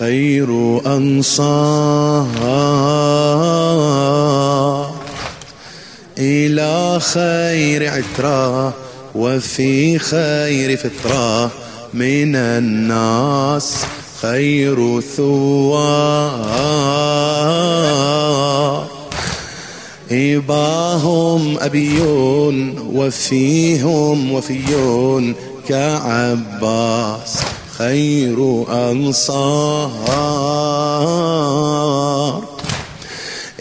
خير أنصار إلى خير عترة وفي خير فطرة من الناس خير ثوار إباهم أبيون وفيهم وفيون كعباس. خير أنصار.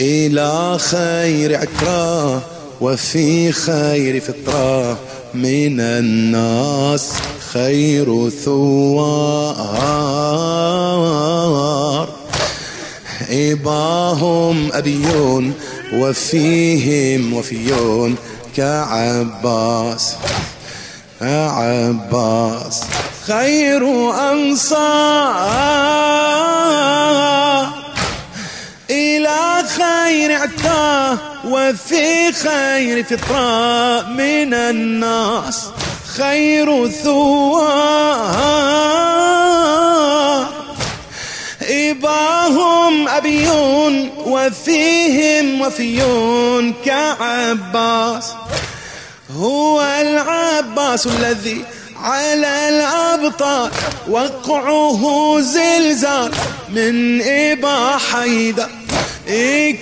إلى خير عترة وفي خير فطرة من الناس خير ثوار. إباهم أبيون وفيهم وفيون كعباس عباس خير أنصار. إلى خير عتاه وفي خير فطرة من الناس. خير ثوار. إباهم أبيون وفيهم وفيون كعباس. هو العباس الذي على الأبطال وقعه زلزال من إبا حيدر.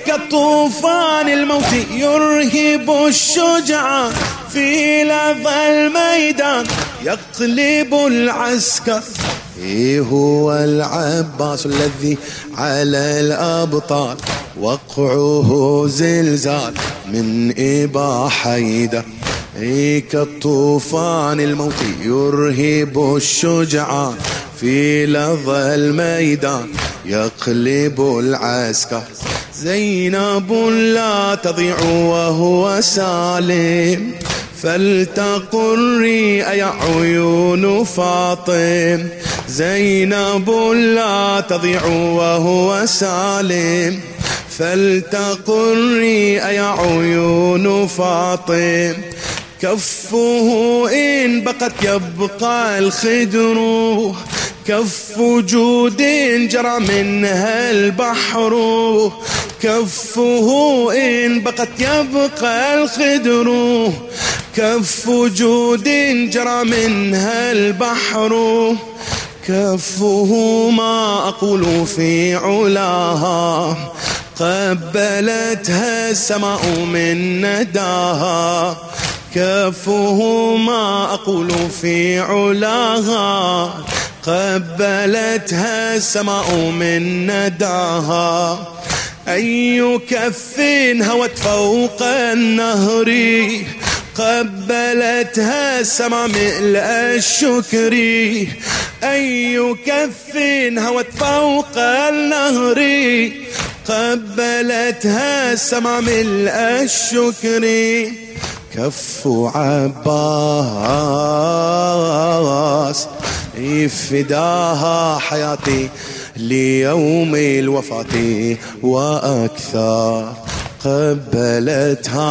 كطوفان الموت يرهب الشجعان في لظى الميدان يقلب العسكر. إيه هو العباس الذي على الأبطال وقعه زلزال من إبا حيدر. كالطوفان الموت يرهب الشجعان في لظى الميدان يقلب العسكر. زينب لا تضيع وهو سالم فلتقري أي عيون فاطم. زينب لا تضيع وهو سالم فلتقري أي عيون فاطم. كفه إن بقت يبقى الخدر. كف جود جرى منها البحر. كفه إن بقت يبقى الخدر. كف جود جرى منها البحر. كفه ما أقول في علاها. قبلتها السماء من نداها. كفه ما أقول في علاها قبلتها السماء من نداها. أي كف هوت فوق النهر قبلتها السماء ملء الشكر. أي كف هوت فوق النهر قبلتها السماء ملء الشكر. كف عباس. فداها حياتي ليوم الوفاة وأكثر قبلتها.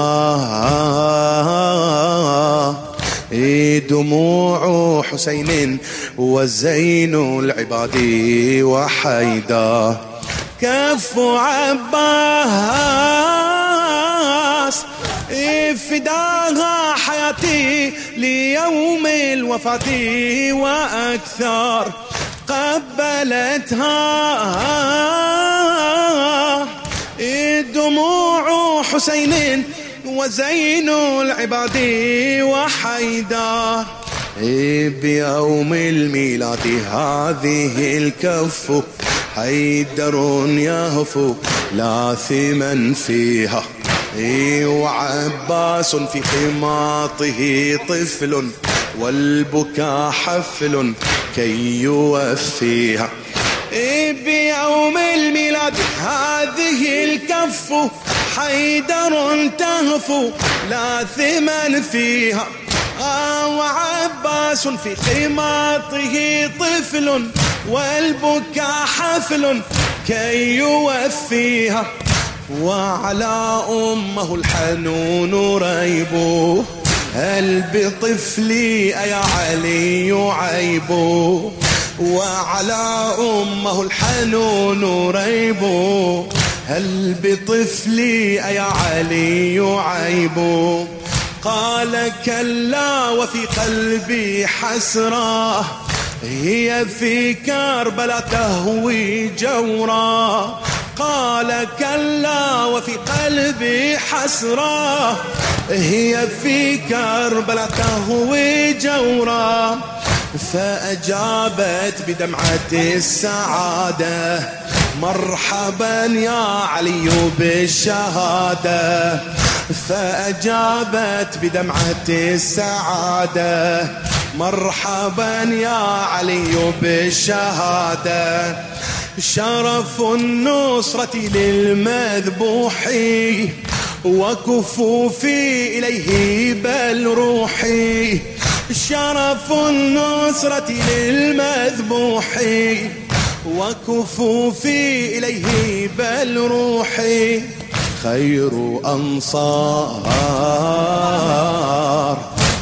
دموع حسين وزين العباد وحيدا كف عباس. فداها حياتي ليوم الوفاة وأكثر قبلتها. دموع حسين وزين العباد وحيدا بيوم الميلاد هذه الكف حيدر يهفو لاثما فيها. وعباس في خماطه طفل والبكاء حفل كي يوفيها. بيوم الميلاد هذه الكف حيدر تهفو لاثما فيها. آه وعباس في خماطه طفل والبكاء حفل كي يوفيها. وعلى أمه الحنون ريبه هل بطفلي يا علي عيبه وعلى أمه الحنون ريب. هل بطفلي أيا علي عيب؟ قال كلا وفي قلبي حسرة. هي في كربلاء تهوي جورا. قال كلا وفي قلبي حسرة هي في كربلاء تهوي جورا فأجابت بدمعة السعادة مرحبا يا علي بالشهادة. فأجابت بدمعة السعادة مرحبا يا علي بالشهادة. شرف النصرة للمذبوح وكفوفي إليه بل روحي. شرف النصرة للمذبوح وكفوفي إليه بل روحي. خير أنصار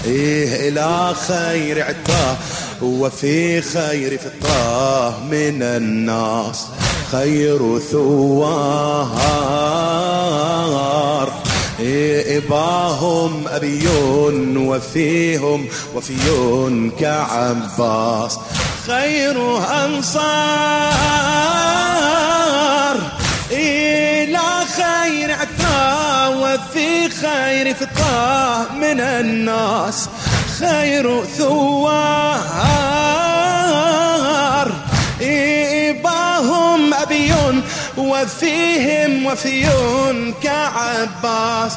إيه إلى خير عطاه وفي خير فطاه من الناس خير ثوار. إباهم أبي وفيهم وفي كعباس خير أنصار. إلى خير عطا وفي خير فطا من الناس خير ثوار. إباهم أبي وفيهم وفي كعباس.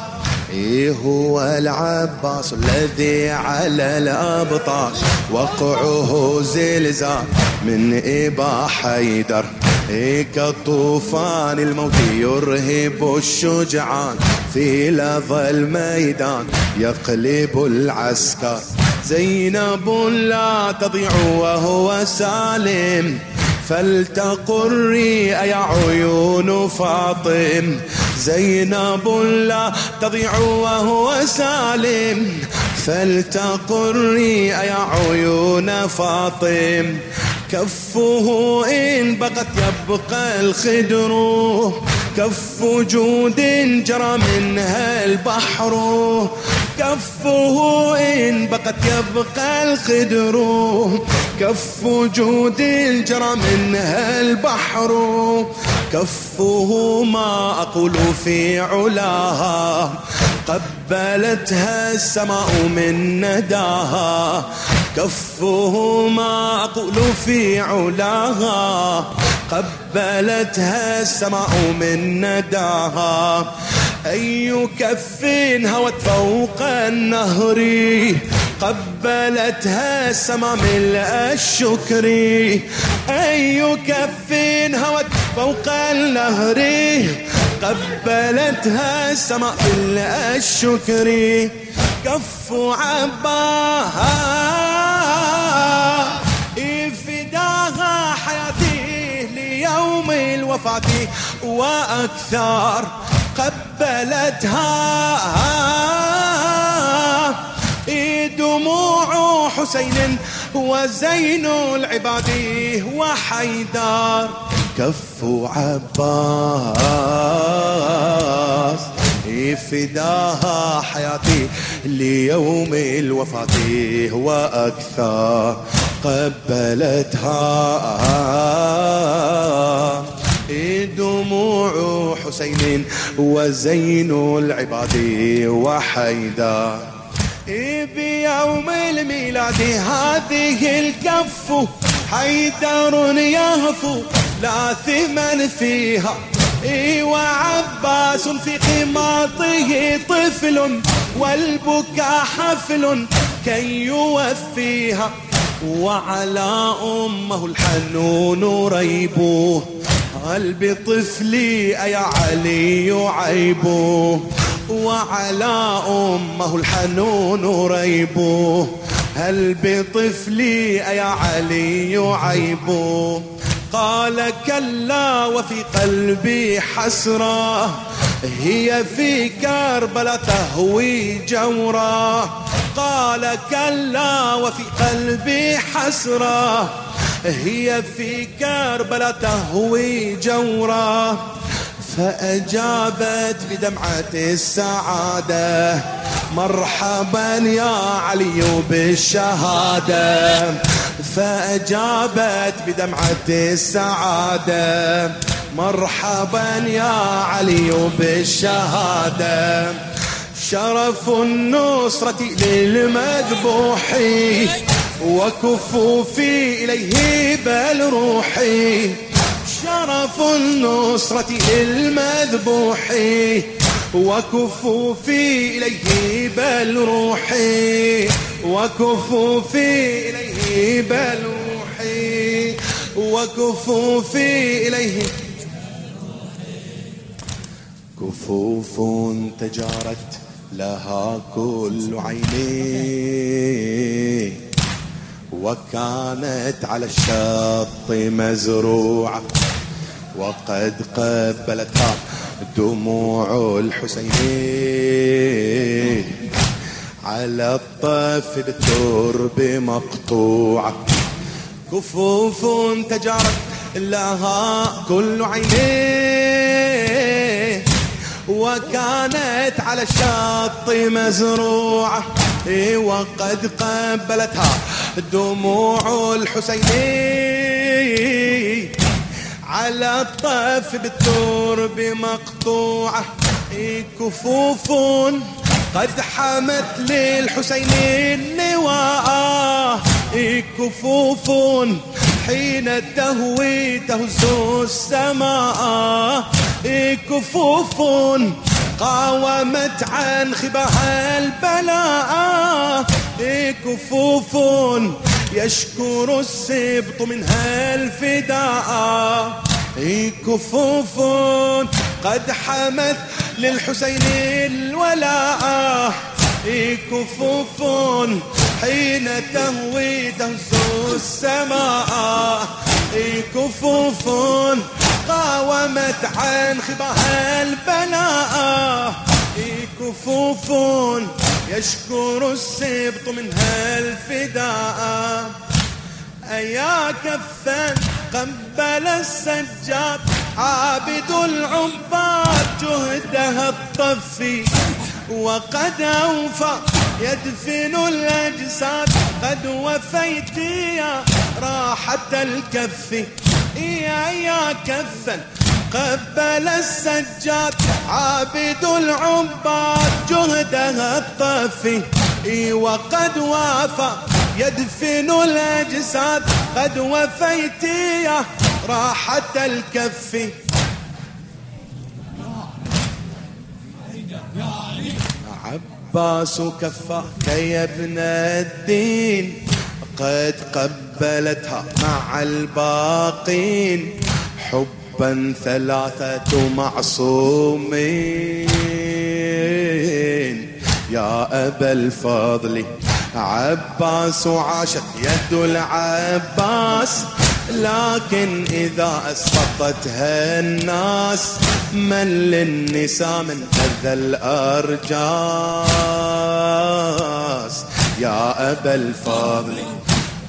إيه هو العباس الذي على الأبطال وقعه زلزال من إبا حيدر كطوفان الموت يرهب الشجعان في لظى الميدان يقلب العسكر. زينب لا تضيع وهو سالم فلتقري يا عيون فاطم. زينب لا تضيع وهو سالم فلتقري يا عيون فاطم. كفه إن بقت يبقى الخدر. كف جود جرى منها البحر. كفه إن بقت يبقى الخدر. كف جود جرى منها البحر. كفه ما أقول في علاها. قبلتها السماء من نداها. كفه ما أقول في علاها. قبلتها السماء من نداها. أي كف هوت فوق النهر. قبلتها السماء ملء الشكر. أي كف هوت فوق النهر. قبلتها السماء ملء الشكر. كف عباها. فداها حياتي ليوم الوفاة وأكثر قبلتها. دموع حسين وزين العباد وحيدار كف عباس فداها حياتي ليوم الوفاة وأكثر قبلتها. دموع حسين وزين العباد وحيدر. بيوم الميلاد هذه الكف حيدر يهفو. لا ثمن فيها. وعباس في قماطه طفل والبكاء حفل كي يوفيها. وعلى أمه الحنون ريبوه. هل بطفلي أيا علي عيبوه؟ وعلى أمه الحنون ريبوه. هل بطفلي أيا علي عيبوه؟ قال كلا وفي قلبي حسرة. هي في كربلاء تهوي جورا قال كلا وفي قلبي حسرة. هي في كربلاء تهوي جورا فأجابت بدمعة السعادة. مرحبا يا علي بالشهادة. فأجابت بدمعة السعادة. مرحبا يا علي بالشهادة. شرف النصرة للمذبوح وكفوفي إليه بل روحي شرف النصرة للمذبوح وكفوفي إليه بل روحي. وكفوفي إليه بل روحي. وكفوفي إليه. كفوف تجارت لها كل عيني. وكانت على الشط مزروعة. وقد قبلتها دموع الحسين على الطف بالترب مقطوعة. كفوف تجارت لها كل عينيه وكانت على الشط مزروعة. وقد قبلتها دموع الحسيني على الطف بالترب مقطوعة كفوف قد حمت للحسين النواء كفوف حين تهوي تهز السماء. كفوف قاومت عن خباها البلاء. كفوف يشكر السبط منها الفداء. كفوف قد حمت للحسين الولاء. كفوف حين تهوي تهز السماء. كفوف قاومت عن خباها البلاء. كفوف يشكر السبط منها الفداء. أيا كفا قبل السجاد. عابد العباد جهدها الطفي. وقد أوفى يدفن الأجساد. قد وفيت يا راحة الكف. يا يا كفا قبل السجاد. عابد العباد جهدها الطفي. وقد وافى يدفن الأجساد قد وفيت يا راحة الكف. عباس كفاك يا ابن الدين قد قبلتها مع الباقين. حبا ثلاثة معصومين. يا أبا الفضل عباس عاشت يد العباس لكن إذا أسقطتها الناس من للنساء من أذى الأرجاس. يا أبا الفضل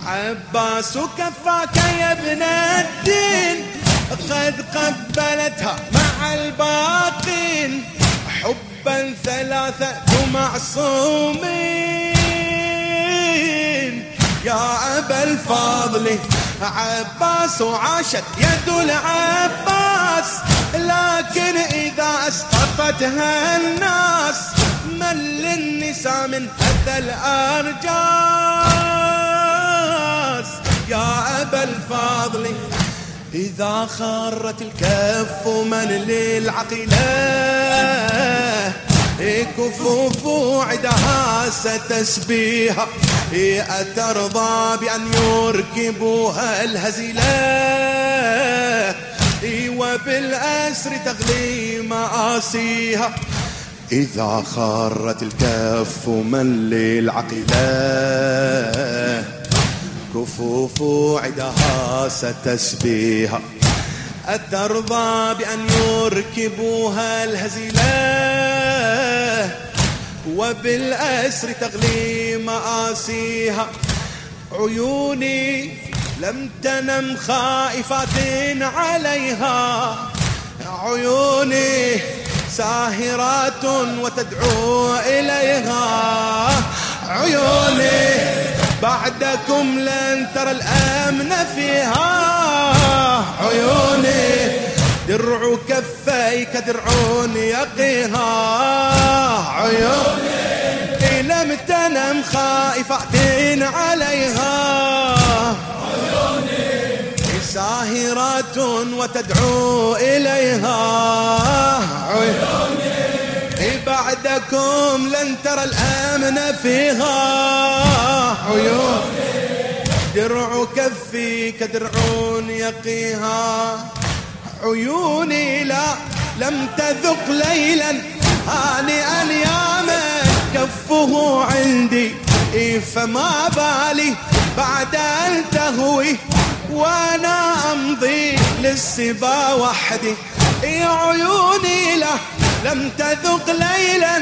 عباس كفاك يا ابن الدين قد قبلتها مع الباقين. حبا ثلاثة معصومين. يا أبا الفضل عباس وعاشت يد العباس لكن إذا أسقطتها الناس من للنساء من أذى الأرجاس. يا أبا الفضل إذا خرت الكف من للعقلة كفوف عدها ستسبيها أترضى بأن يركبوها الهزيلة. وبالأسر تغلي مآسيها إذا خرت الكف من للعقلة كفوف عدها ستسبيها أترضى بأن يركبوها الهزيلة. وبالأسر تغلي مآسيها عيوني لم تنم خائفات عليها. عيوني ساهرات وتدعو إليها. عيوني بعدكم لن ترى الأمن فيها. عيوني درع كفيك درع يقيها. عيوني لم تنم خائفة عليها. عيوني ساهرات وتدعو إليها. عيوني بعدكم لن ترى الأمن فيها. عيوني درع كفي كدرع يقيها. عيوني لا لم تذق ليلا. يا من كفه عندي فما بالي بعد أن تهوي. وأنا أمضي للسبا وحدي. عيوني له لم تذق ليلا.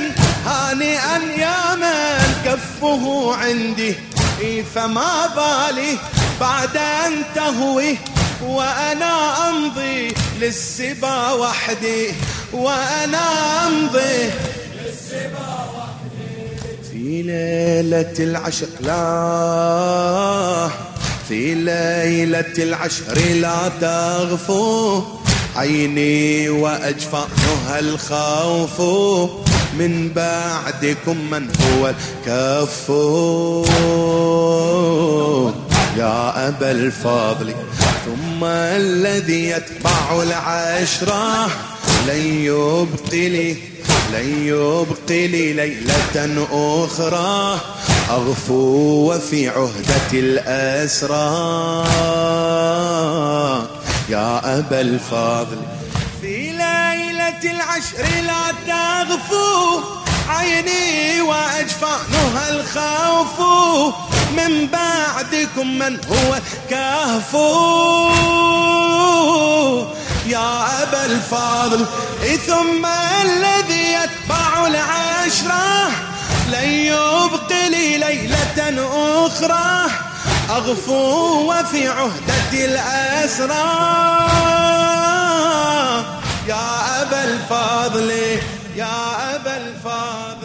هانئا يا من كفه عندي فما بالي بعد أن تهوي. وأنا أمضي للسبا وحدي. وأنا أمضي. في ليلة العشق لا. في ليلة العشر لا تغفو. عيني وأجفانها الخوف. من بعدكم من هو الكف. يا أبا الفضل ثم الذي يتبع العشرة. لن يبقي لي لن يبقي لي ليلة أخرى. أغفو وفي عهدة الأسرى. يا أبا الفضل في ليلة العشر لا تغفو. عيني وأجفانها الخوف. من بعدكم من هو كهفو. يا أبا الفضل ثم الذي يتبع العشرة لن يبقي لي ليلة أخرى. أغفو وفي عهدة الأسرى. يا أبا الفضل يا أبا الفضل